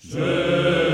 Je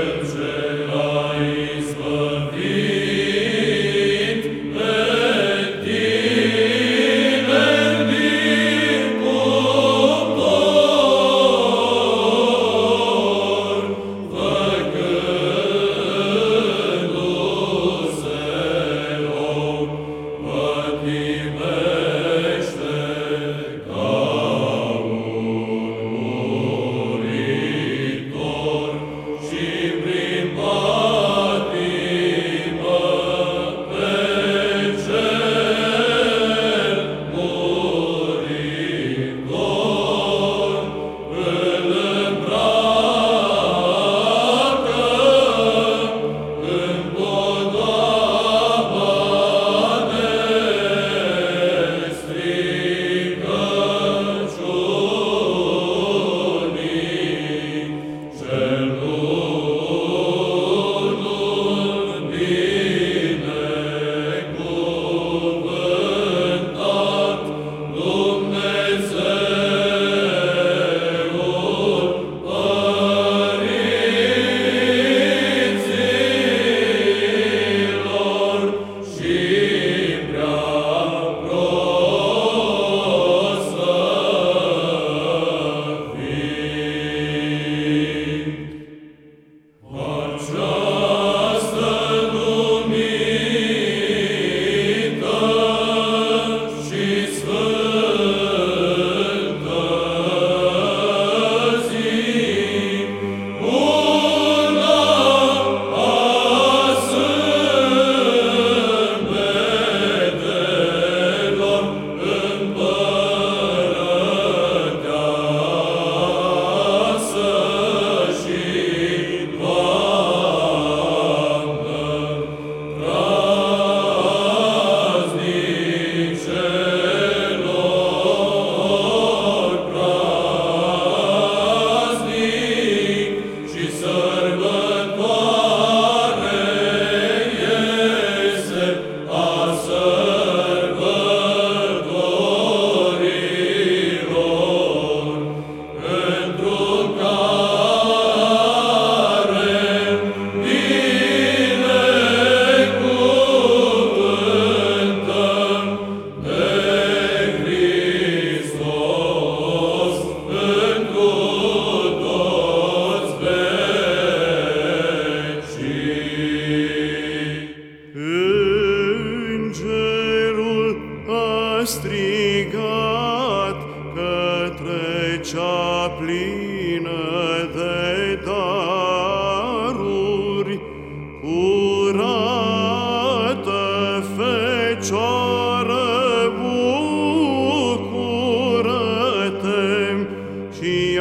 și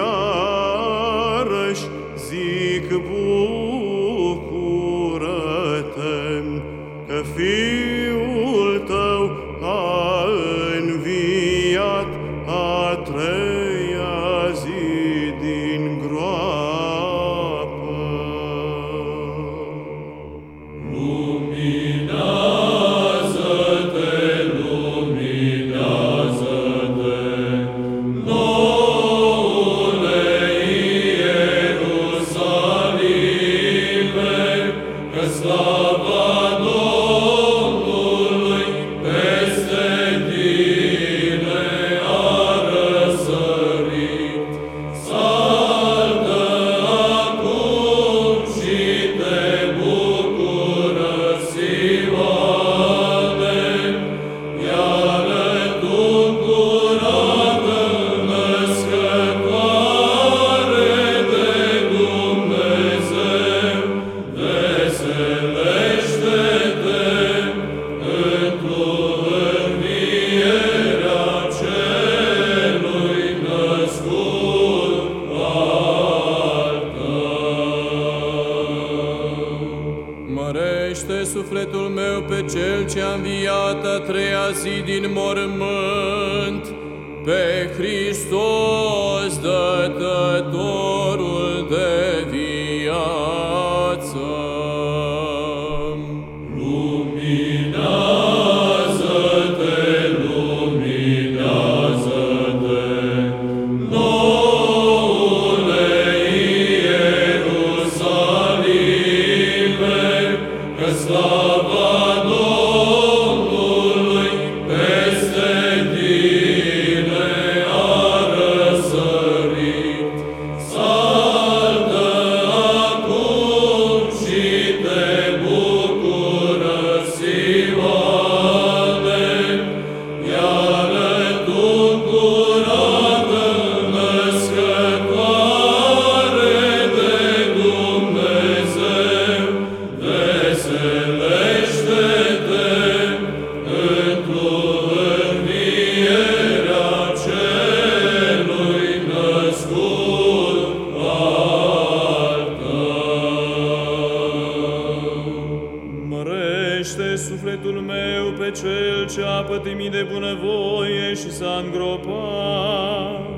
Mărește sufletul meu pe cel ce a înviat a treia zi din mormânt, pe Hristos dătătorul sufletul meu pe cel ce a pătimit de bunăvoie și s-a îngropat.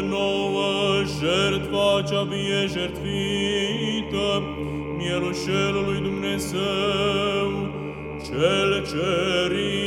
nouă jertfa cea vie jertfită lui Dumnezeu, cel cerit.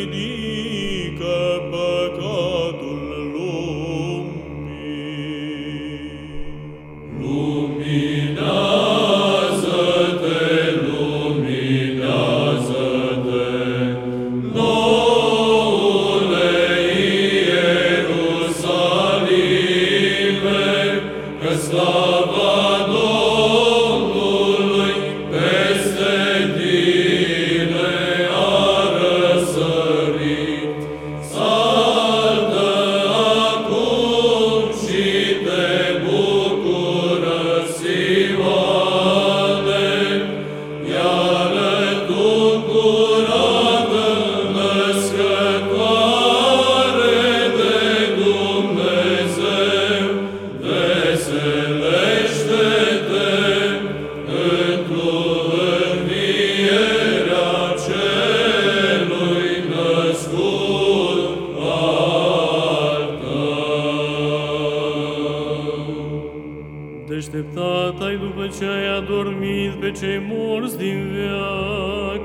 Deșteptat ai după ce ai adormit pe cei morți din veac,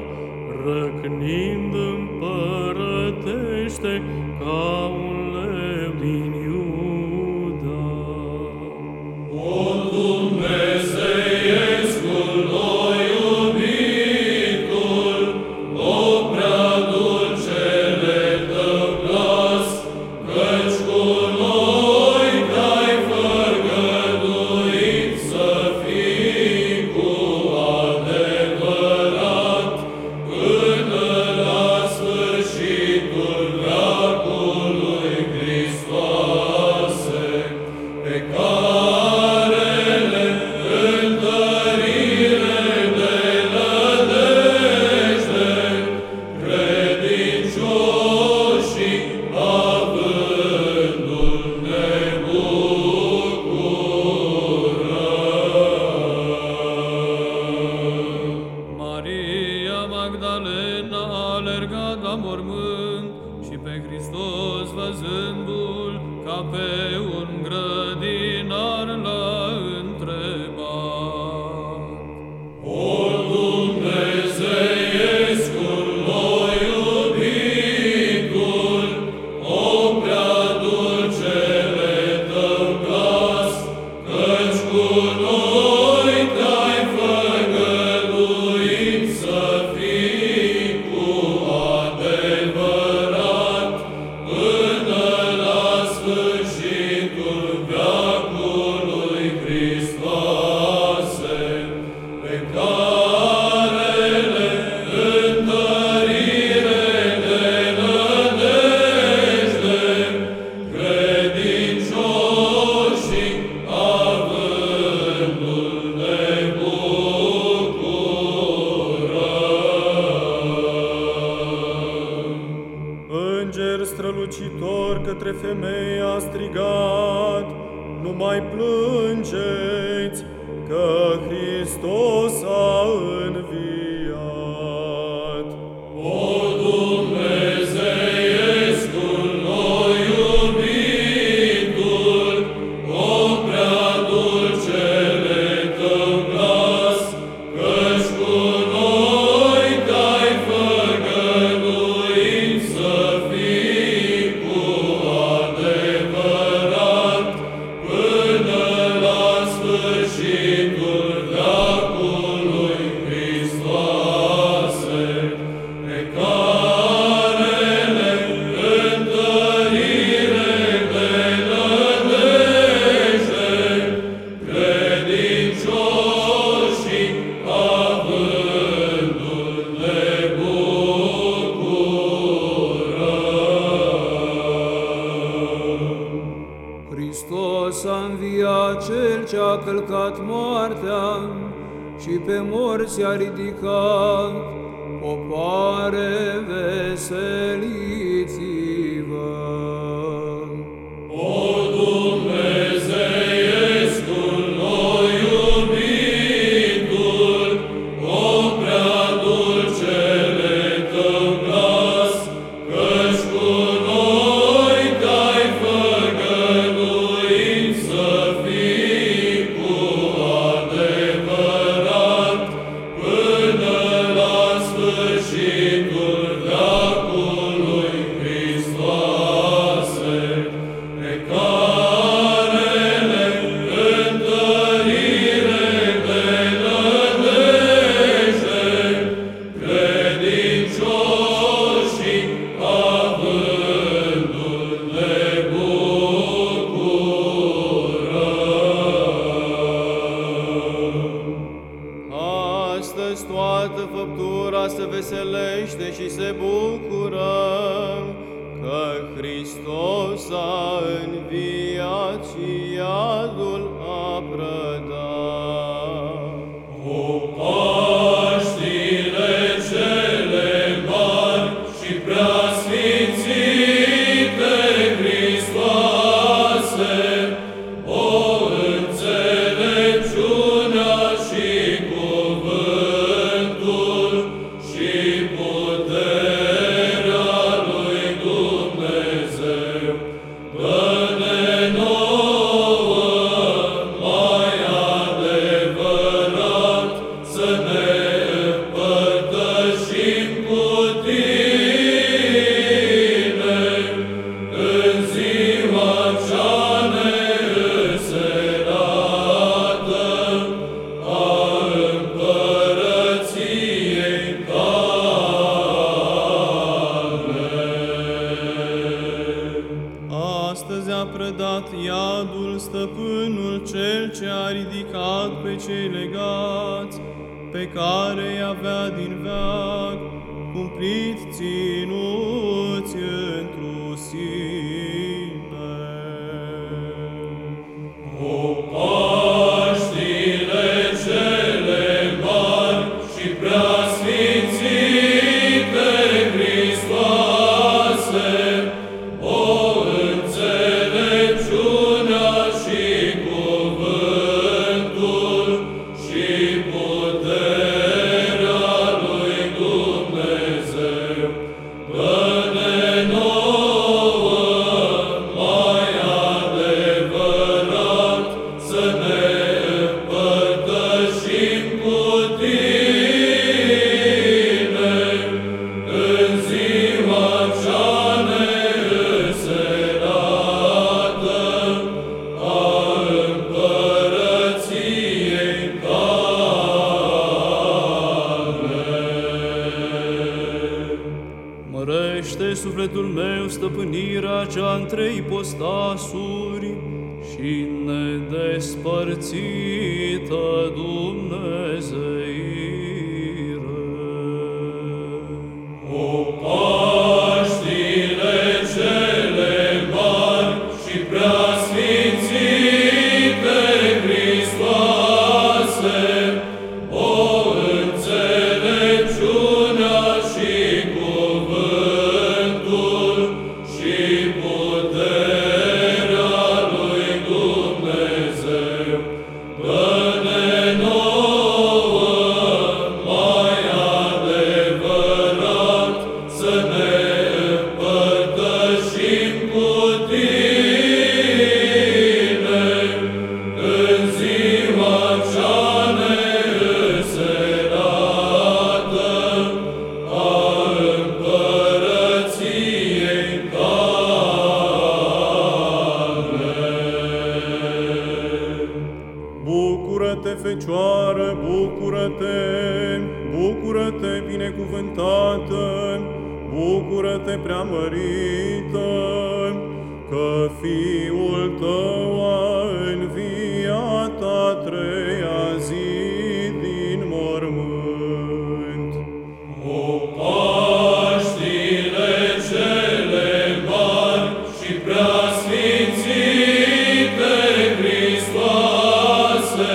răcnind împărătește ca un day. călcat moartea și pe morți a ridicat o pare. Hristos a înviat și a cea în trei postasuri, Fecioară, bucură-te, bucură-te, binecuvântată, bucură-te, preamărită, că Fiul tău a înviat a treia zi din mormânt. O Paștile cele mari și preasfințite Hristoase,